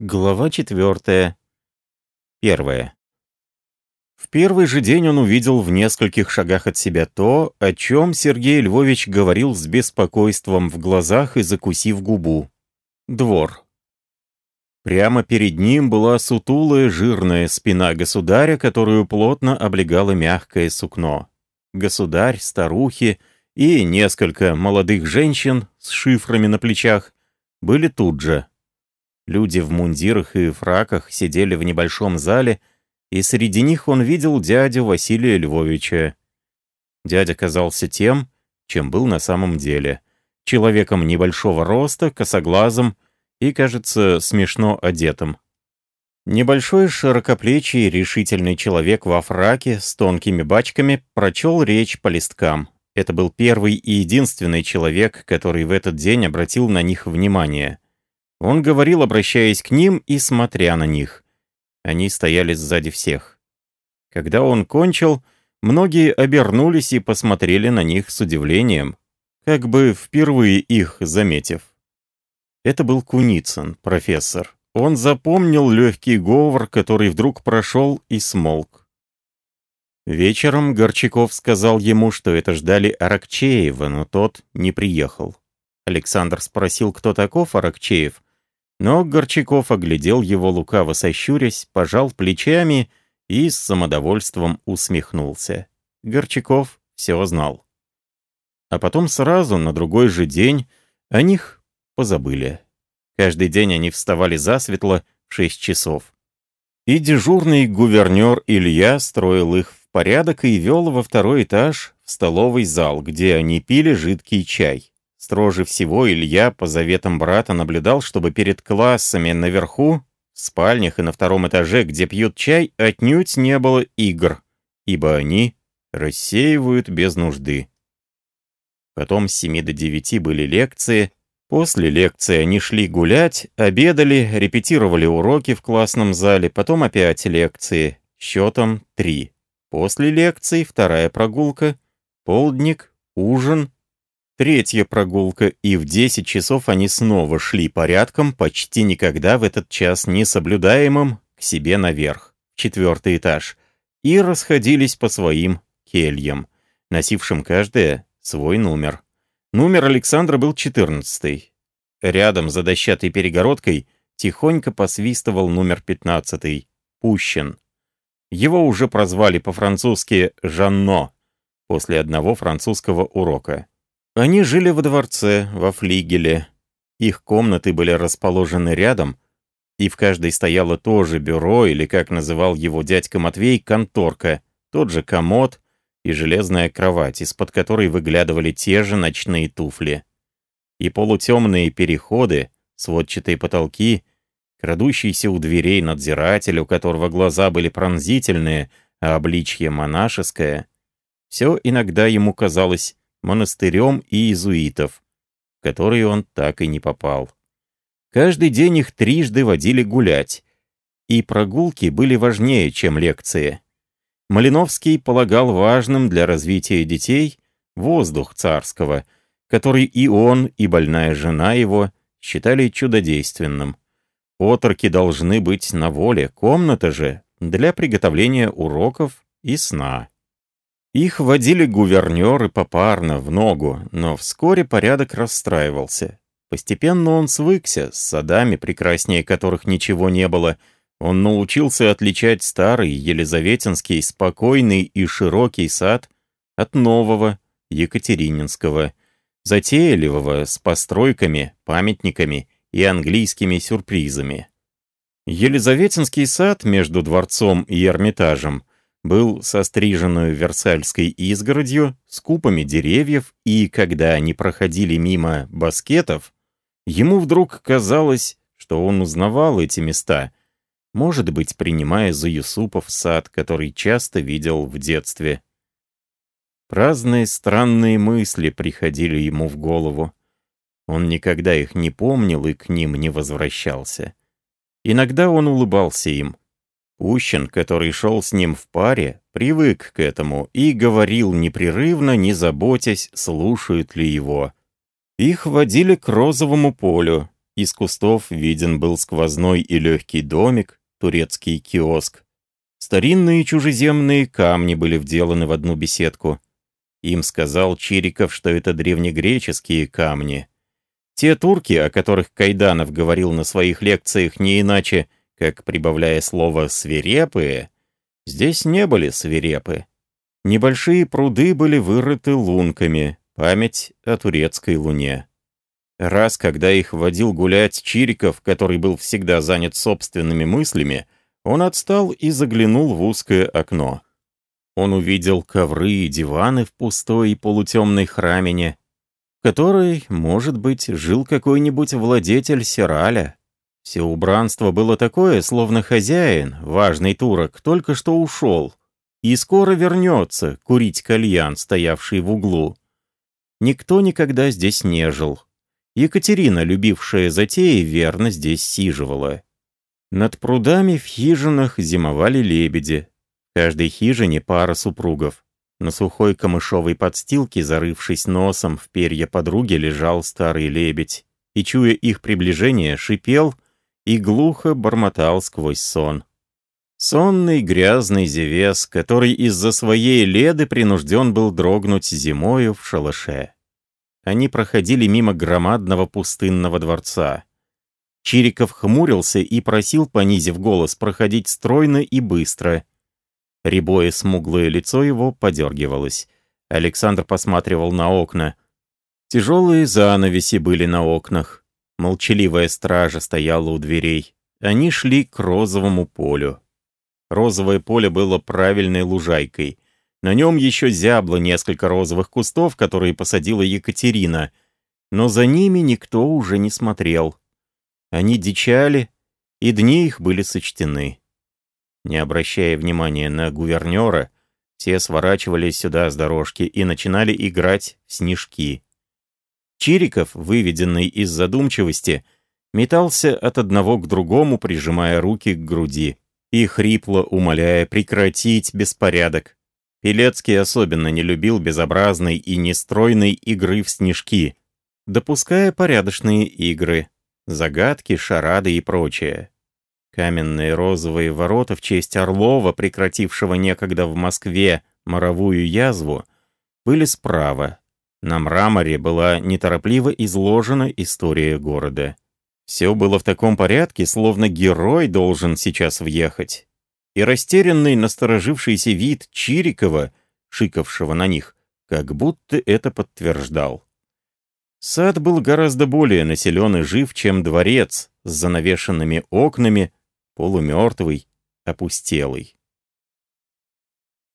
Глава четвертая. Первая. В первый же день он увидел в нескольких шагах от себя то, о чем Сергей Львович говорил с беспокойством в глазах и закусив губу. Двор. Прямо перед ним была сутулая жирная спина государя, которую плотно облегало мягкое сукно. Государь, старухи и несколько молодых женщин с шифрами на плечах были тут же. Люди в мундирах и фраках сидели в небольшом зале, и среди них он видел дядю Василия Львовича. Дядя казался тем, чем был на самом деле. Человеком небольшого роста, косоглазым и, кажется, смешно одетым. Небольшой широкоплечий решительный человек во фраке с тонкими бачками прочел речь по листкам. Это был первый и единственный человек, который в этот день обратил на них внимание. Он говорил, обращаясь к ним и смотря на них. Они стояли сзади всех. Когда он кончил, многие обернулись и посмотрели на них с удивлением, как бы впервые их заметив. Это был Куницын, профессор. Он запомнил легкий говор, который вдруг прошел и смолк. Вечером Горчаков сказал ему, что это ждали Аракчеева, но тот не приехал. Александр спросил, кто таков Аракчеев, но Горчаков оглядел его лукаво сощурясь, пожал плечами и с самодовольством усмехнулся. Горчаков все знал. А потом сразу, на другой же день, о них позабыли. Каждый день они вставали засветло в шесть часов. И дежурный гувернер Илья строил их в порядок и вел во второй этаж в столовый зал, где они пили жидкий чай. Строже всего Илья по заветам брата наблюдал, чтобы перед классами наверху, в спальнях и на втором этаже, где пьют чай, отнюдь не было игр, ибо они рассеивают без нужды. Потом с 7 до 9 были лекции, после лекции они шли гулять, обедали, репетировали уроки в классном зале, потом опять лекции, счетом 3. После лекции вторая прогулка, полдник, ужин, Третья прогулка, и в 10 часов они снова шли порядком, почти никогда в этот час не соблюдаемым, к себе наверх, четвертый этаж, и расходились по своим кельям, носившим каждая свой номер. Номер Александра был 14 Рядом, за дощатой перегородкой, тихонько посвистывал номер 15 Пущин. Его уже прозвали по-французски «Жанно» после одного французского урока. Они жили во дворце, во флигеле. Их комнаты были расположены рядом, и в каждой стояло то же бюро, или, как называл его дядька Матвей, конторка, тот же комод и железная кровать, из-под которой выглядывали те же ночные туфли. И полутемные переходы, сводчатые потолки, крадущийся у дверей надзиратель, у которого глаза были пронзительные, а обличье монашеское, все иногда ему казалось монастырем и иезуитов, в который он так и не попал. Каждый день их трижды водили гулять, и прогулки были важнее, чем лекции. Малиновский полагал важным для развития детей воздух царского, который и он, и больная жена его считали чудодейственным. Отроки должны быть на воле, комната же для приготовления уроков и сна. Их водили гувернеры попарно, в ногу, но вскоре порядок расстраивался. Постепенно он свыкся с садами, прекраснее которых ничего не было. Он научился отличать старый Елизаветинский спокойный и широкий сад от нового Екатерининского, затейливого с постройками, памятниками и английскими сюрпризами. Елизаветинский сад между дворцом и Эрмитажем — был со стриженную Версальской изгородью, с купами деревьев, и когда они проходили мимо баскетов, ему вдруг казалось, что он узнавал эти места, может быть, принимая за Юсупов сад, который часто видел в детстве. Разные странные мысли приходили ему в голову. Он никогда их не помнил и к ним не возвращался. Иногда он улыбался им — Ущин, который шел с ним в паре, привык к этому и говорил непрерывно, не заботясь, слушают ли его. Их водили к розовому полю. Из кустов виден был сквозной и легкий домик, турецкий киоск. Старинные чужеземные камни были вделаны в одну беседку. Им сказал Чириков, что это древнегреческие камни. Те турки, о которых Кайданов говорил на своих лекциях не иначе, как прибавляя слово «свирепые», здесь не были свирепы. Небольшие пруды были вырыты лунками, память о турецкой луне. Раз, когда их водил гулять Чириков, который был всегда занят собственными мыслями, он отстал и заглянул в узкое окно. Он увидел ковры и диваны в пустой и полутемной храмине, в которой, может быть, жил какой-нибудь владетель Сираля. Все убранство было такое, словно хозяин, важный турок, только что ушел, и скоро вернется курить кальян, стоявший в углу. Никто никогда здесь не жил. Екатерина, любившая затеи, верно здесь сиживала. Над прудами в хижинах зимовали лебеди. В каждой хижине пара супругов. На сухой камышовой подстилке, зарывшись носом в перья подруги, лежал старый лебедь. И, чуя их приближение, шипел и глухо бормотал сквозь сон. Сонный грязный зевес, который из-за своей леды принужден был дрогнуть зимою в шалаше. Они проходили мимо громадного пустынного дворца. Чириков хмурился и просил, понизив голос, проходить стройно и быстро. Рябое смуглое лицо его подергивалось. Александр посматривал на окна. Тяжелые занавеси были на окнах. Молчаливая стража стояла у дверей. Они шли к розовому полю. Розовое поле было правильной лужайкой. На нем еще зябло несколько розовых кустов, которые посадила Екатерина, но за ними никто уже не смотрел. Они дичали, и дни их были сочтены. Не обращая внимания на гувернера, все сворачивались сюда с дорожки и начинали играть в снежки. Чириков, выведенный из задумчивости, метался от одного к другому, прижимая руки к груди, и хрипло умоляя прекратить беспорядок. Пелецкий особенно не любил безобразной и нестройной игры в снежки, допуская порядочные игры, загадки, шарады и прочее. Каменные розовые ворота в честь Орлова, прекратившего некогда в Москве моровую язву, были справа. На мраморе была неторопливо изложена история города. Все было в таком порядке, словно герой должен сейчас въехать и растерянный, насторожившийся вид Чирикова, шикавшего на них, как будто это подтверждал. Сад был гораздо более населен и жив, чем дворец с занавешенными окнами, полумертвый, опустелый.